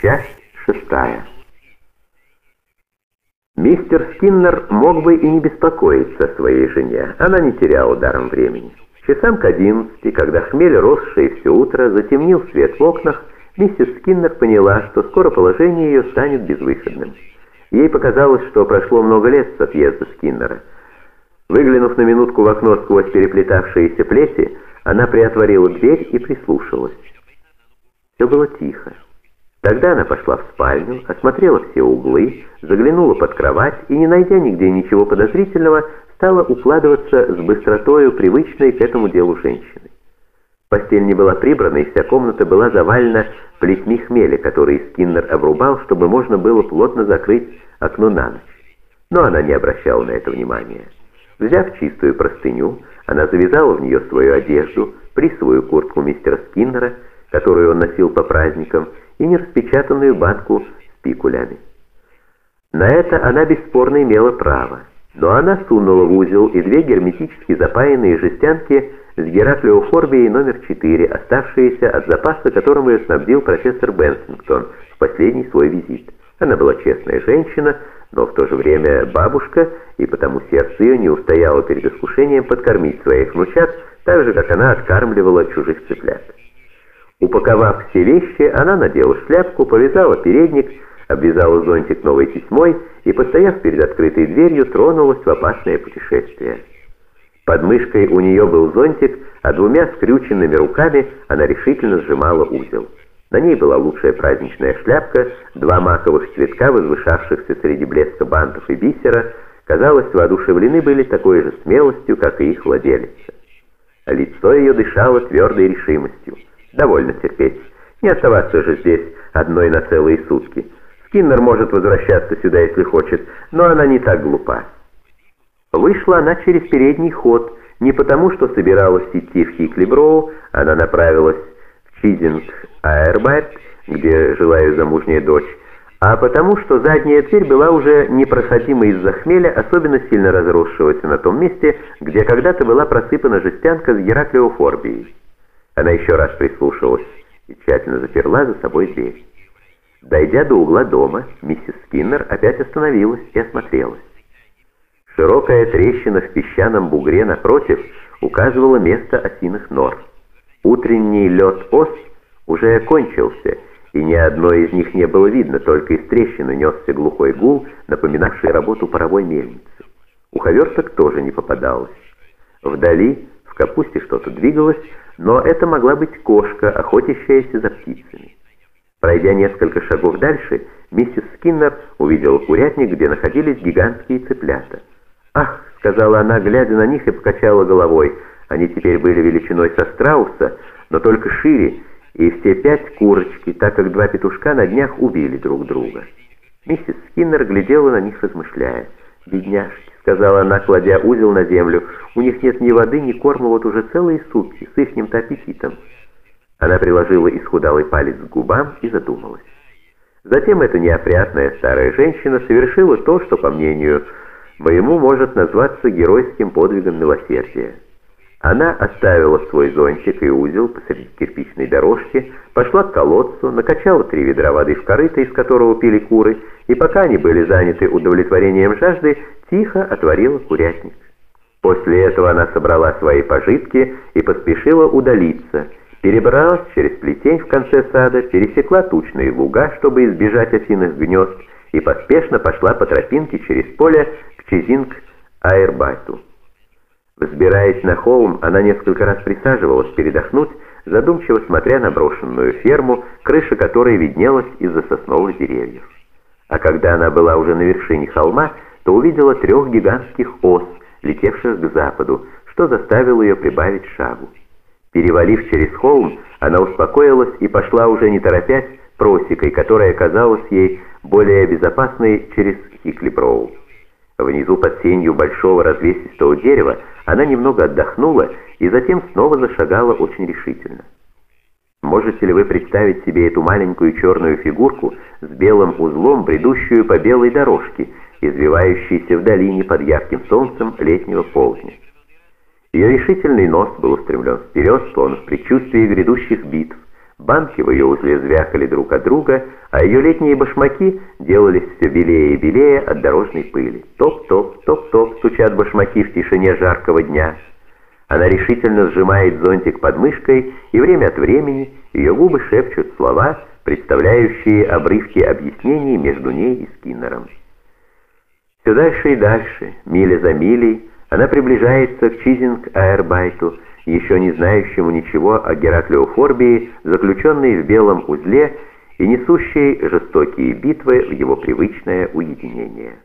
Часть шестая. Мистер Скиннер мог бы и не беспокоиться о своей жене. Она не теряла даром времени. Часам к одиннадцати, когда хмель, росший все утро, затемнил свет в окнах, миссис Скиннер поняла, что скоро положение ее станет безвыходным. Ей показалось, что прошло много лет с отъезда Скиннера. Выглянув на минутку в окно сквозь переплетавшиеся плети, она приотворила дверь и прислушалась. Все было тихо. Тогда она пошла в спальню, осмотрела все углы, заглянула под кровать и, не найдя нигде ничего подозрительного, стала укладываться с быстротою, привычной к этому делу женщины. Постель не была прибрана, и вся комната была завалена плетьми хмеля, которые Скиннер обрубал, чтобы можно было плотно закрыть окно на ночь. Но она не обращала на это внимания. Взяв чистую простыню, она завязала в нее свою одежду, присовую куртку мистера Скиннера, которую он носил по праздникам, и нераспечатанную банку с пикулями. На это она бесспорно имела право, но она сунула в узел и две герметически запаянные жестянки с гераклеофорбией номер 4, оставшиеся от запаса, которым ее снабдил профессор Бенсингтон в последний свой визит. Она была честная женщина, но в то же время бабушка, и потому сердце ее не устояло перед искушением подкормить своих внучат, так же, как она откармливала чужих цыплят. Упаковав все вещи, она надела шляпку, повязала передник, обвязала зонтик новой тесьмой и, постояв перед открытой дверью, тронулась в опасное путешествие. Под мышкой у нее был зонтик, а двумя скрюченными руками она решительно сжимала узел. На ней была лучшая праздничная шляпка, два маковых цветка, возвышавшихся среди блеска бантов и бисера, казалось, воодушевлены были такой же смелостью, как и их владелица. Лицо ее дышало твердой решимостью. Довольно терпеть. Не оставаться же здесь одной на целые сутки. Скиннер может возвращаться сюда, если хочет, но она не так глупа. Вышла она через передний ход, не потому, что собиралась идти в Хиклиброу, она направилась в Чизинг Аэрбайт, где жила ее замужняя дочь, а потому, что задняя дверь была уже непроходима из-за хмеля, особенно сильно разросшегося на том месте, где когда-то была просыпана жестянка с гераклеофорбией. Она еще раз прислушалась и тщательно заперла за собой дверь. Дойдя до угла дома, миссис Скиннер опять остановилась и осмотрелась. Широкая трещина в песчаном бугре напротив указывала место осиных нор. Утренний лед ос уже окончился, и ни одной из них не было видно, только из трещины несся глухой гул, напоминавший работу паровой мельницы. Уховерток тоже не попадалось. Вдали в капусте что-то двигалось, но это могла быть кошка, охотящаяся за птицами. Пройдя несколько шагов дальше, миссис Скиннер увидела курятник, где находились гигантские цыплята. «Ах!» — сказала она, глядя на них и покачала головой. Они теперь были величиной со страуса, но только шире, и все пять курочки, так как два петушка на днях убили друг друга. Миссис Скиннер глядела на них, размышляя. «Бедняжки!» Сказала она, кладя узел на землю. «У них нет ни воды, ни корма вот уже целые сутки, с ихним-то аппетитом». Она приложила исхудалый палец к губам и задумалась. Затем эта неопрятная старая женщина совершила то, что, по мнению моему, может назваться геройским подвигом милосердия. Она оставила свой зонтик и узел посреди кирпичной дорожки, пошла к колодцу, накачала три ведра воды в корыто, из которого пили куры, и пока они были заняты удовлетворением жажды, тихо отворила курятник. После этого она собрала свои пожитки и поспешила удалиться, перебралась через плетень в конце сада, пересекла тучные луга, чтобы избежать осиных гнезд, и поспешно пошла по тропинке через поле к Чизинг-Айбрайту. Взбираясь на холм, она несколько раз присаживалась передохнуть, задумчиво смотря на брошенную ферму, крыша которой виднелась из-за сосновых деревьев. А когда она была уже на вершине холма, то увидела трех гигантских ос, летевших к западу, что заставило ее прибавить шагу. Перевалив через холм, она успокоилась и пошла уже не торопясь просекой, которая казалась ей более безопасной через Хиклиброу. Внизу под сенью большого развесистого дерева она немного отдохнула и затем снова зашагала очень решительно. Можете ли вы представить себе эту маленькую черную фигурку с белым узлом, бредущую по белой дорожке, извивающейся в долине под ярким солнцем летнего полдня? Ее решительный нос был устремлен вперед, словно в предчувствии грядущих битв. банки в ее узле звякали друг от друга, а ее летние башмаки делались все белее и белее от дорожной пыли. Топ-топ, топ-топ стучат башмаки в тишине жаркого дня. Она решительно сжимает зонтик под мышкой, и время от времени ее губы шепчут слова, представляющие обрывки объяснений между ней и Скиннером. Все дальше и дальше, миля за милей, она приближается к Чизинг-Айбрайту, еще не знающему ничего о Гераклеофорбии, заключенной в белом узле и несущей жестокие битвы в его привычное уединение.